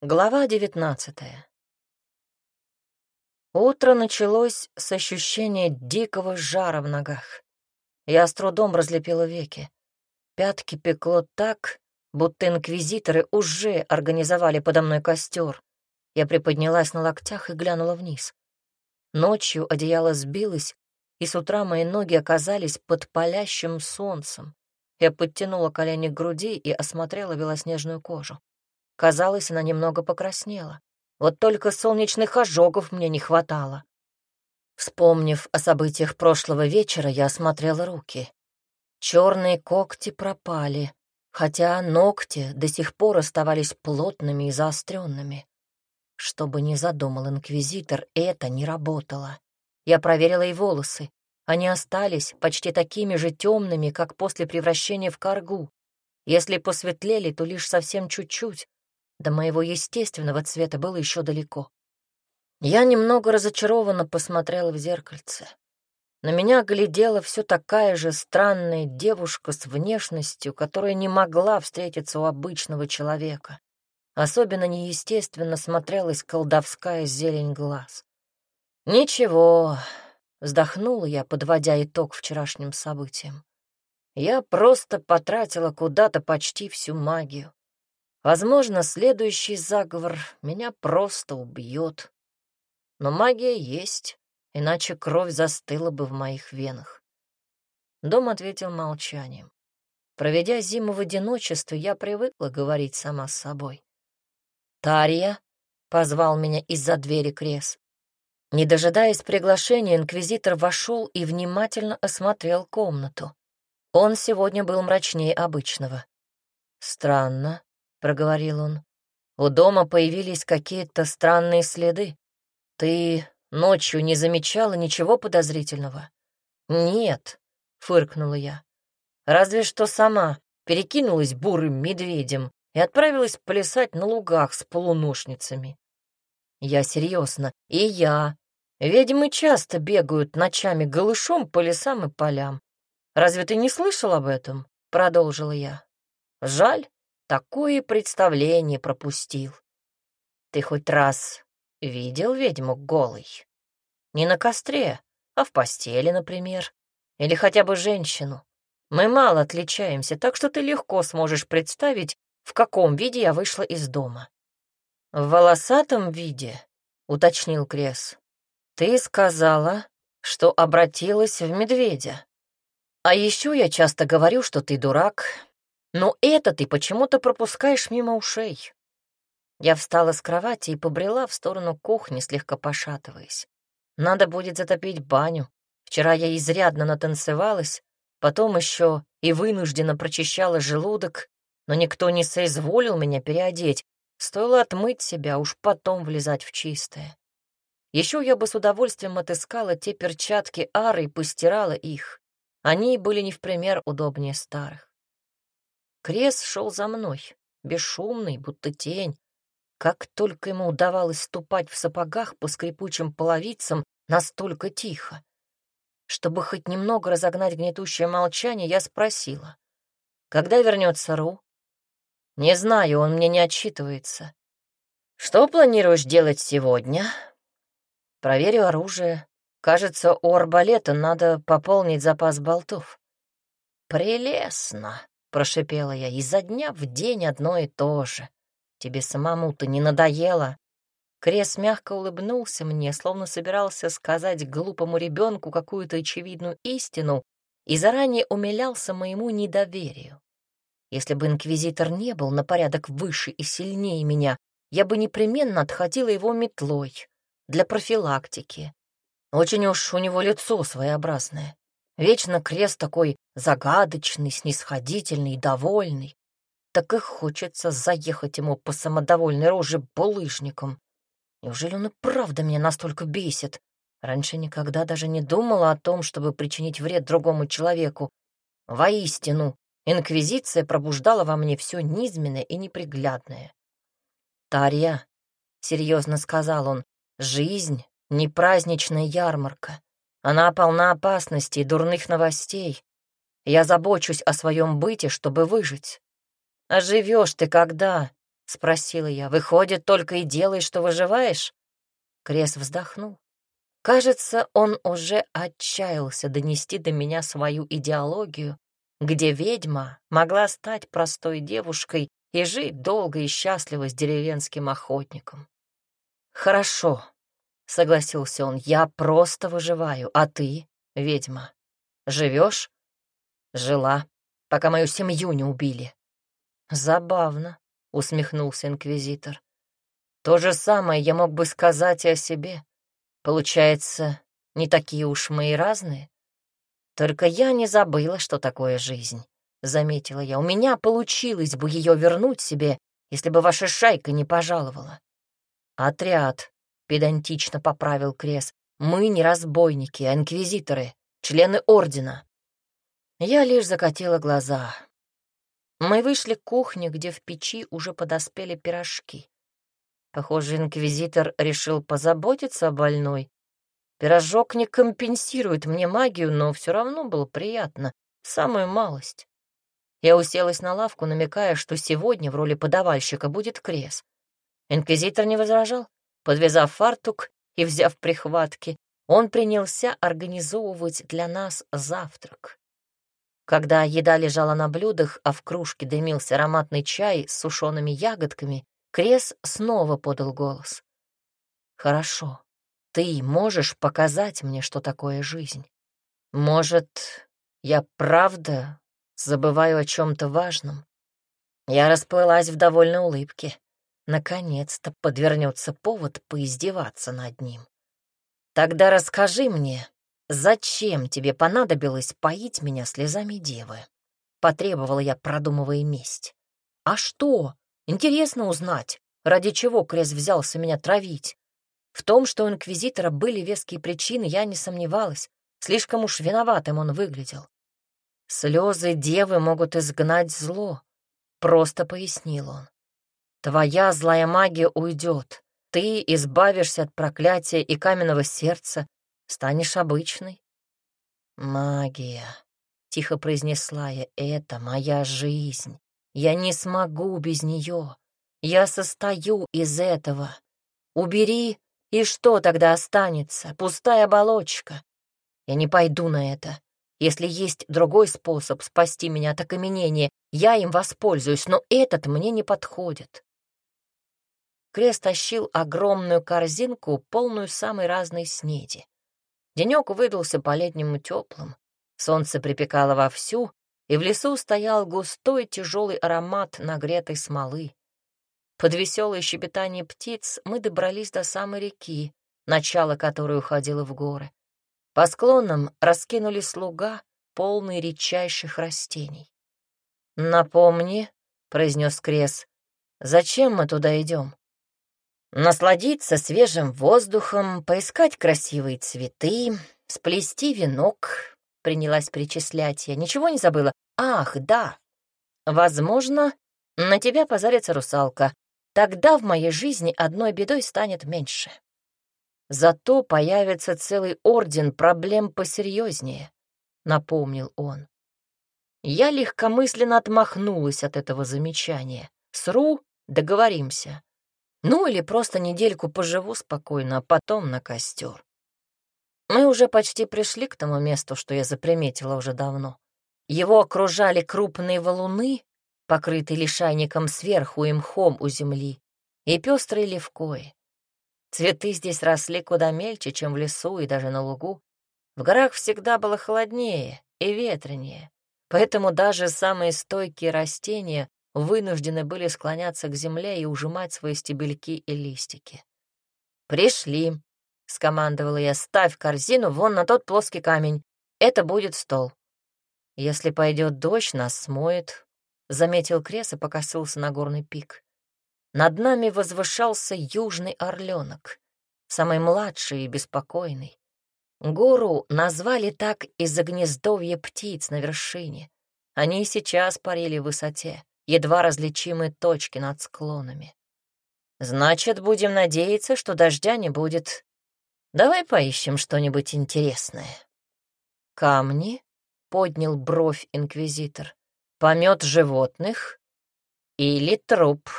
Глава девятнадцатая. Утро началось с ощущения дикого жара в ногах. Я с трудом разлепила веки. Пятки пекло так, будто инквизиторы уже организовали подо мной костер. Я приподнялась на локтях и глянула вниз. Ночью одеяло сбилось, и с утра мои ноги оказались под палящим солнцем. Я подтянула колени к груди и осмотрела белоснежную кожу. Казалось, она немного покраснела. Вот только солнечных ожогов мне не хватало. Вспомнив о событиях прошлого вечера, я осмотрела руки. Черные когти пропали, хотя ногти до сих пор оставались плотными и заостренными. Что бы ни задумал инквизитор, это не работало. Я проверила и волосы. Они остались почти такими же темными, как после превращения в каргу. Если посветлели, то лишь совсем чуть-чуть. До моего естественного цвета было еще далеко. Я немного разочарованно посмотрела в зеркальце. На меня глядела все такая же странная девушка с внешностью, которая не могла встретиться у обычного человека. Особенно неестественно смотрелась колдовская зелень глаз. Ничего, Вздохнула я, подводя итог вчерашним событиям. Я просто потратила куда-то почти всю магию. Возможно, следующий заговор меня просто убьет. Но магия есть, иначе кровь застыла бы в моих венах. Дом ответил молчанием. Проведя зиму в одиночестве, я привыкла говорить сама с собой. «Тарья!» — позвал меня из-за двери Крес. Не дожидаясь приглашения, инквизитор вошел и внимательно осмотрел комнату. Он сегодня был мрачнее обычного. «Странно», — проговорил он. «У дома появились какие-то странные следы. Ты ночью не замечала ничего подозрительного?» «Нет», — фыркнула я. «Разве что сама перекинулась бурым медведем и отправилась плясать на лугах с полуношницами. Я серьезно, и я. Ведьмы часто бегают ночами голышом по лесам и полям. Разве ты не слышал об этом? Продолжила я. Жаль, такое представление пропустил. Ты хоть раз видел ведьму голой? Не на костре, а в постели, например. Или хотя бы женщину. Мы мало отличаемся, так что ты легко сможешь представить, в каком виде я вышла из дома. «В волосатом виде?» — уточнил Крес. «Ты сказала, что обратилась в медведя. А еще я часто говорю, что ты дурак, но это ты почему-то пропускаешь мимо ушей». Я встала с кровати и побрела в сторону кухни, слегка пошатываясь. Надо будет затопить баню. Вчера я изрядно натанцевалась, потом еще и вынужденно прочищала желудок, но никто не соизволил меня переодеть, Стоило отмыть себя, уж потом влезать в чистое. Еще я бы с удовольствием отыскала те перчатки Ары и постирала их. Они были не в пример удобнее старых. Крес шел за мной, бесшумный, будто тень. Как только ему удавалось ступать в сапогах по скрипучим половицам, настолько тихо. Чтобы хоть немного разогнать гнетущее молчание, я спросила. «Когда вернется Ру?» «Не знаю, он мне не отчитывается». «Что планируешь делать сегодня?» «Проверю оружие. Кажется, у арбалета надо пополнить запас болтов». «Прелестно», — прошипела я, — «изо дня в день одно и то же. Тебе самому-то не надоело?» Крес мягко улыбнулся мне, словно собирался сказать глупому ребенку какую-то очевидную истину и заранее умилялся моему недоверию. Если бы инквизитор не был на порядок выше и сильнее меня, я бы непременно отходила его метлой для профилактики. Очень уж у него лицо своеобразное. Вечно крест такой загадочный, снисходительный и довольный. Так и хочется заехать ему по самодовольной роже булыжником. Неужели он и правда меня настолько бесит? Раньше никогда даже не думала о том, чтобы причинить вред другому человеку. Воистину, Инквизиция пробуждала во мне все низменное и неприглядное. «Тарья», — серьезно сказал он, — «жизнь — не праздничная ярмарка. Она полна опасностей и дурных новостей. Я забочусь о своем быте, чтобы выжить. А живешь ты когда? спросила я. «Выходит, только и делаешь, что выживаешь?» Крес вздохнул. Кажется, он уже отчаялся донести до меня свою идеологию, где ведьма могла стать простой девушкой и жить долго и счастливо с деревенским охотником. «Хорошо», — согласился он, — «я просто выживаю, а ты, ведьма, живешь?» «Жила, пока мою семью не убили». «Забавно», — усмехнулся инквизитор. «То же самое я мог бы сказать и о себе. Получается, не такие уж мы и разные. Только я не забыла, что такое жизнь, — заметила я. У меня получилось бы ее вернуть себе, если бы ваша шайка не пожаловала. Отряд, — педантично поправил Крес. Мы не разбойники, а инквизиторы, члены ордена. Я лишь закатила глаза. Мы вышли к кухне, где в печи уже подоспели пирожки. Похоже, инквизитор решил позаботиться о больной. Пирожок не компенсирует мне магию, но все равно было приятно. Самую малость. Я уселась на лавку, намекая, что сегодня в роли подавальщика будет крес. Инквизитор не возражал. Подвязав фартук и взяв прихватки, он принялся организовывать для нас завтрак. Когда еда лежала на блюдах, а в кружке дымился ароматный чай с сушеными ягодками, Крес снова подал голос. «Хорошо, ты можешь показать мне, что такое жизнь? Может, я правда забываю о чем-то важном?» Я расплылась в довольной улыбке. Наконец-то подвернется повод поиздеваться над ним. «Тогда расскажи мне, зачем тебе понадобилось поить меня слезами девы?» Потребовала я, продумывая месть. «А что?» Интересно узнать, ради чего Крес взялся меня травить. В том, что у Инквизитора были веские причины, я не сомневалась. Слишком уж виноватым он выглядел. Слезы девы могут изгнать зло, просто пояснил он. Твоя злая магия уйдет. Ты избавишься от проклятия и каменного сердца, станешь обычной. Магия, тихо произнесла я, это моя жизнь. Я не смогу без нее. Я состою из этого. Убери, и что тогда останется? Пустая оболочка. Я не пойду на это. Если есть другой способ спасти меня от окаменения, я им воспользуюсь, но этот мне не подходит. Крест тащил огромную корзинку, полную самой разной снеди. Денек выдался по-летнему теплым. Солнце припекало вовсю, и в лесу стоял густой тяжелый аромат нагретой смолы. Под веселое щебетание птиц мы добрались до самой реки, начало которой уходило в горы. По склонам раскинули слуга, полные редчайших растений. «Напомни», — произнес Крес, — «зачем мы туда идем?» «Насладиться свежим воздухом, поискать красивые цветы, сплести венок, принялась перечислять я. Ничего не забыла? Ах, да. Возможно, на тебя позарится русалка. Тогда в моей жизни одной бедой станет меньше. Зато появится целый орден проблем посерьезнее, напомнил он. Я легкомысленно отмахнулась от этого замечания. Сру, договоримся. Ну или просто недельку поживу спокойно, а потом на костер. Мы уже почти пришли к тому месту, что я заприметила уже давно. Его окружали крупные валуны, покрытые лишайником сверху и мхом у земли, и пестрые левкои. Цветы здесь росли куда мельче, чем в лесу и даже на лугу. В горах всегда было холоднее и ветренее, поэтому даже самые стойкие растения вынуждены были склоняться к земле и ужимать свои стебельки и листики. «Пришли», — скомандовала я, — ставь корзину вон на тот плоский камень. Это будет стол. Если пойдет дождь, нас смоет, — заметил Крес и покосился на горный пик. Над нами возвышался южный орленок, самый младший и беспокойный. Гору назвали так из-за гнездовья птиц на вершине. Они и сейчас парили в высоте, едва различимые точки над склонами. Значит, будем надеяться, что дождя не будет, Давай поищем что-нибудь интересное. Камни? Поднял бровь инквизитор. Помет животных? Или труп?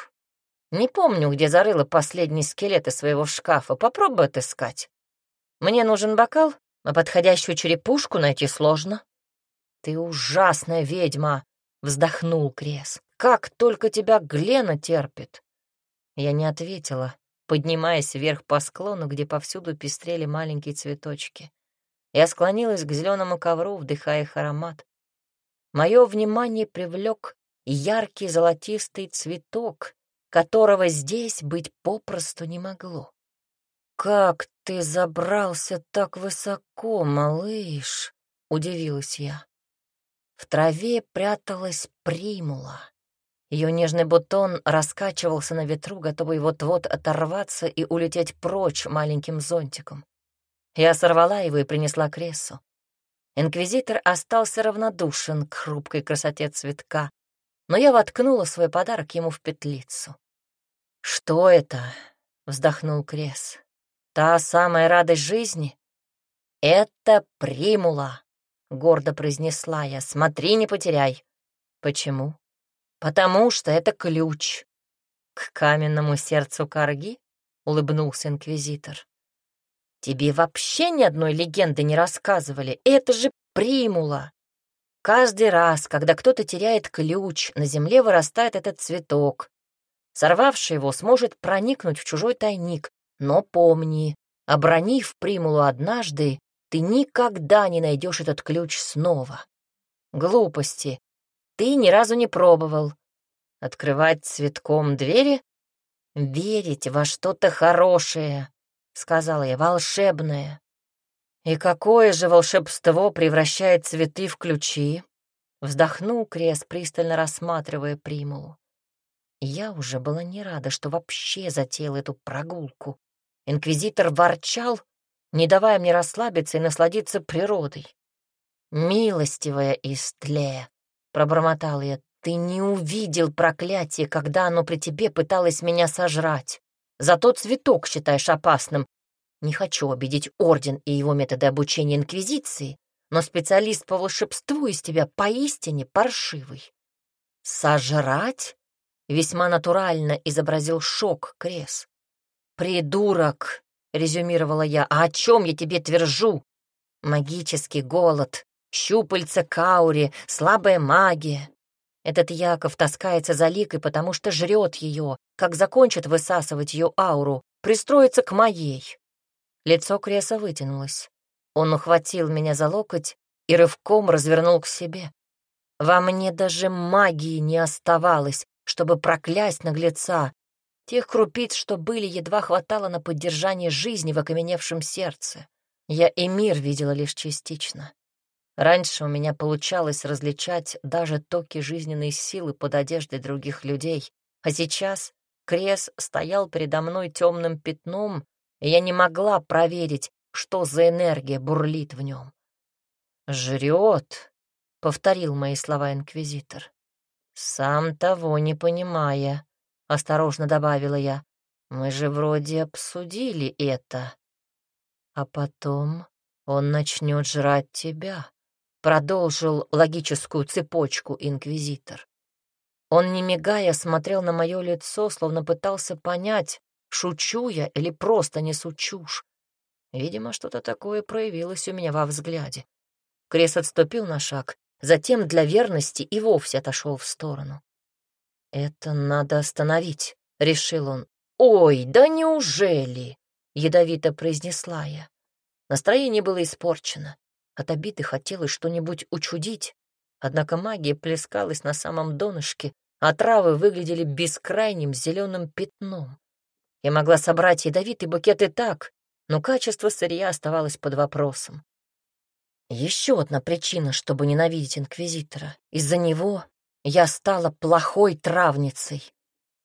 Не помню, где зарыла последний скелет из своего шкафа. Попробуй отыскать. Мне нужен бокал, а подходящую черепушку найти сложно. Ты ужасная ведьма, вздохнул Крес. Как только тебя Глена терпит. Я не ответила, поднимаясь вверх по склону, где повсюду пестрели маленькие цветочки. Я склонилась к зеленому ковру, вдыхая их аромат. Мое внимание привлек яркий золотистый цветок, которого здесь быть попросту не могло. «Как ты забрался так высоко, малыш?» — удивилась я. В траве пряталась примула. Ее нежный бутон раскачивался на ветру, готовый вот-вот оторваться и улететь прочь маленьким зонтиком. Я сорвала его и принесла Кресу. Инквизитор остался равнодушен к хрупкой красоте цветка, но я воткнула свой подарок ему в петлицу. «Что это?» — вздохнул Крес. «Та самая радость жизни?» «Это примула», — гордо произнесла я. «Смотри, не потеряй». «Почему?» «Потому что это ключ». «К каменному сердцу Карги?» — улыбнулся инквизитор. «Тебе вообще ни одной легенды не рассказывали. Это же примула. Каждый раз, когда кто-то теряет ключ, на земле вырастает этот цветок. Сорвавший его сможет проникнуть в чужой тайник, но помни, обронив примулу однажды, ты никогда не найдешь этот ключ снова. Глупости. Ты ни разу не пробовал. Открывать цветком двери? Верить во что-то хорошее, сказала я, волшебное. «И какое же волшебство превращает цветы в ключи?» Вздохнул Крес, пристально рассматривая примулу. Я уже была не рада, что вообще затеял эту прогулку. Инквизитор ворчал, не давая мне расслабиться и насладиться природой. «Милостивая Истле», — пробормотал я, — «ты не увидел проклятие, когда оно при тебе пыталось меня сожрать. Зато цветок считаешь опасным, не хочу обидеть Орден и его методы обучения Инквизиции, но специалист по волшебству из тебя поистине паршивый. «Сожрать?» — весьма натурально изобразил шок Крес. «Придурок!» — резюмировала я. «А о чем я тебе твержу? Магический голод, щупальца каури, слабая магия. Этот Яков таскается за ликой, потому что жрет ее, как закончит высасывать ее ауру, пристроится к моей. Лицо Креса вытянулось. Он ухватил меня за локоть и рывком развернул к себе. Во мне даже магии не оставалось, чтобы проклясть наглеца. Тех крупиц, что были, едва хватало на поддержание жизни в окаменевшем сердце. Я и мир видела лишь частично. Раньше у меня получалось различать даже токи жизненной силы под одеждой других людей, а сейчас Крес стоял передо мной темным пятном, я не могла проверить, что за энергия бурлит в нем. «Жрет», — повторил мои слова инквизитор. «Сам того не понимая», — осторожно добавила я. «Мы же вроде обсудили это. А потом он начнет жрать тебя», — продолжил логическую цепочку инквизитор. Он, не мигая, смотрел на мое лицо, словно пытался понять, шучу я или просто несу чушь. Видимо, что-то такое проявилось у меня во взгляде. Крес отступил на шаг, затем для верности и вовсе отошел в сторону. «Это надо остановить», — решил он. «Ой, да неужели?» — ядовито произнесла я. Настроение было испорчено. От обиды хотелось что-нибудь учудить, однако магия плескалась на самом донышке, а травы выглядели бескрайним зеленым пятном. Я могла собрать ядовитый букет и так, но качество сырья оставалось под вопросом. Еще одна причина, чтобы ненавидеть инквизитора. Из-за него я стала плохой травницей.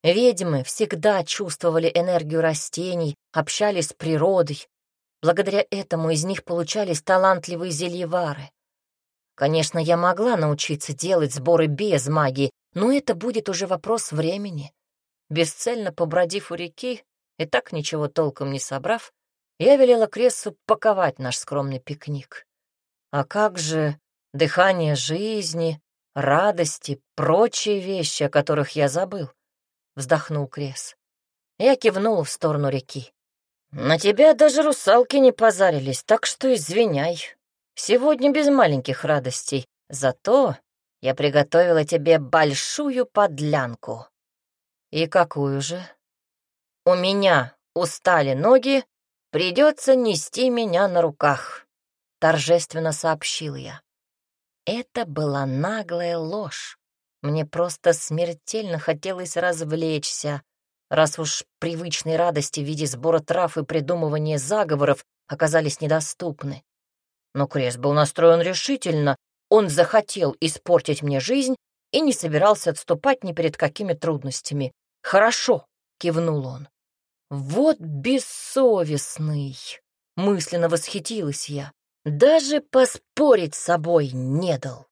Ведьмы всегда чувствовали энергию растений, общались с природой. Благодаря этому из них получались талантливые зельевары. Конечно, я могла научиться делать сборы без магии, но это будет уже вопрос времени. Бесцельно побродив у реки и так ничего толком не собрав, я велела Крессу паковать наш скромный пикник. А как же дыхание жизни, радости, прочие вещи, о которых я забыл? — вздохнул Крес. Я кивнул в сторону реки. «На тебя даже русалки не позарились, так что извиняй. Сегодня без маленьких радостей. Зато я приготовила тебе большую подлянку». «И какую же?» «У меня устали ноги, придется нести меня на руках», — торжественно сообщил я. Это была наглая ложь. Мне просто смертельно хотелось развлечься, раз уж привычной радости в виде сбора трав и придумывания заговоров оказались недоступны. Но Крес был настроен решительно, он захотел испортить мне жизнь и не собирался отступать ни перед какими трудностями. «Хорошо», — кивнул он. «Вот бессовестный!» — мысленно восхитилась я. Даже поспорить с собой не дал.